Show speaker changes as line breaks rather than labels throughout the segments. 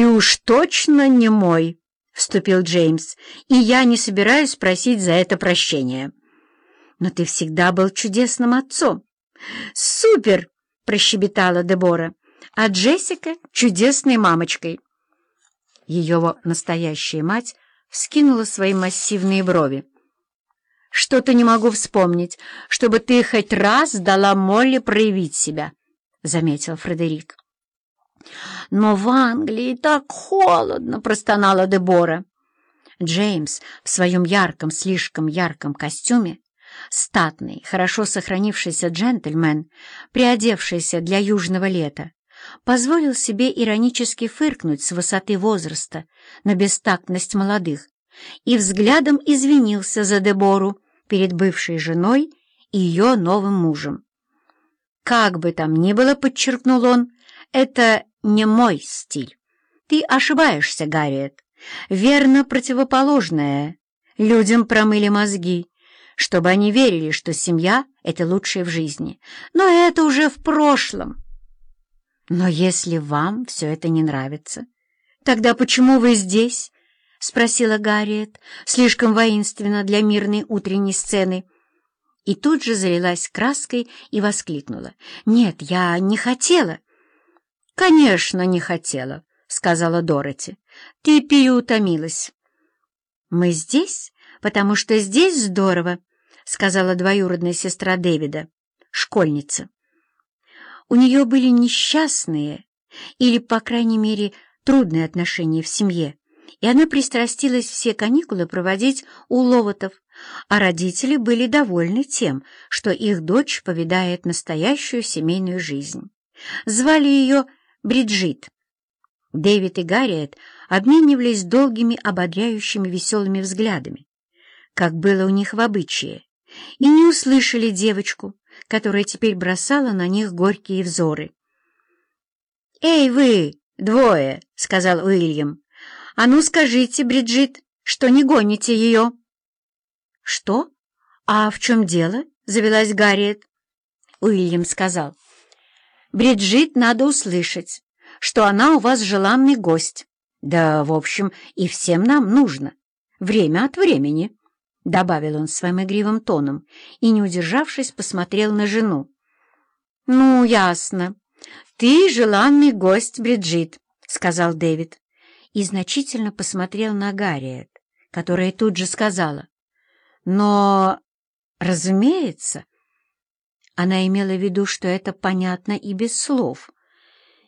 «И уж точно не мой», — вступил Джеймс, «и я не собираюсь просить за это прощения». «Но ты всегда был чудесным отцом». «Супер!» — прощебетала Дебора, а Джессика — чудесной мамочкой. Ее настоящая мать вскинула свои массивные брови. «Что-то не могу вспомнить, чтобы ты хоть раз дала Молли проявить себя», — заметил Фредерик. «Но в Англии так холодно!» — простонала Дебора. Джеймс в своем ярком, слишком ярком костюме, статный, хорошо сохранившийся джентльмен, приодевшийся для южного лета, позволил себе иронически фыркнуть с высоты возраста на бестактность молодых и взглядом извинился за Дебору перед бывшей женой и ее новым мужем. «Как бы там ни было, — подчеркнул он, — это не мой стиль. Ты ошибаешься, Гарриет. Верно противоположное. Людям промыли мозги, чтобы они верили, что семья — это лучшее в жизни. Но это уже в прошлом. Но если вам все это не нравится, тогда почему вы здесь? — спросила Гарриет, слишком воинственно для мирной утренней сцены. И тут же залилась краской и воскликнула. «Нет, я не хотела». «Конечно, не хотела», — сказала Дороти. «Ты переутомилась». «Мы здесь, потому что здесь здорово», — сказала двоюродная сестра Дэвида, школьница. У нее были несчастные или, по крайней мере, трудные отношения в семье, и она пристрастилась все каникулы проводить у Ловотов, а родители были довольны тем, что их дочь повидает настоящую семейную жизнь. Звали ее Бриджит. Дэвид и Гарриет обменивались долгими, ободряющими, веселыми взглядами, как было у них в обычае, и не услышали девочку, которая теперь бросала на них горькие взоры. «Эй, вы, двое!» — сказал Уильям. «А ну скажите, Бриджит, что не гоните ее!» «Что? А в чем дело?» — завелась Гарриет. Уильям сказал. Бриджит надо услышать, что она у вас желанный гость. Да, в общем, и всем нам нужно. Время от времени, — добавил он своим игривым тоном и, не удержавшись, посмотрел на жену. — Ну, ясно. Ты желанный гость, Бриджит, — сказал Дэвид и значительно посмотрел на Гарриет, которая тут же сказала. — Но, разумеется, она имела в виду, что это понятно и без слов.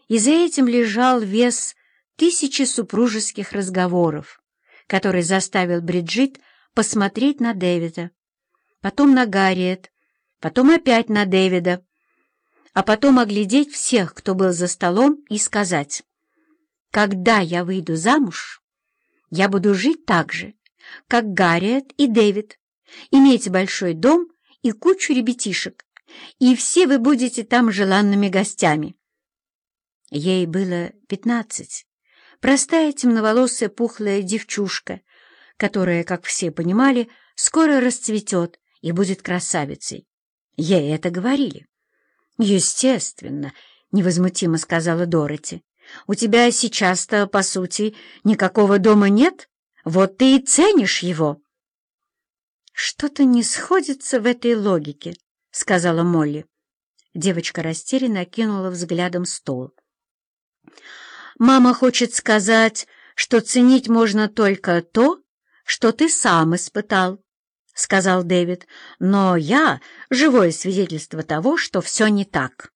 И за этим лежал вес тысячи супружеских разговоров, который заставил Бриджит посмотреть на Дэвида, потом на Гарриет, потом опять на Дэвида, а потом оглядеть всех, кто был за столом, и сказать, «Когда я выйду замуж, я буду жить так же, как Гарриет и Дэвид, иметь большой дом и кучу ребятишек, и все вы будете там желанными гостями. Ей было пятнадцать. Простая темноволосая пухлая девчушка, которая, как все понимали, скоро расцветет и будет красавицей. Ей это говорили. «Естественно», — невозмутимо сказала Дороти. «У тебя сейчас-то, по сути, никакого дома нет? Вот ты и ценишь его». Что-то не сходится в этой логике, — сказала Молли. Девочка растерянно кинула взглядом стол. «Мама хочет сказать, что ценить можно только то, что ты сам испытал», — сказал Дэвид. «Но я — живое свидетельство того, что все не так».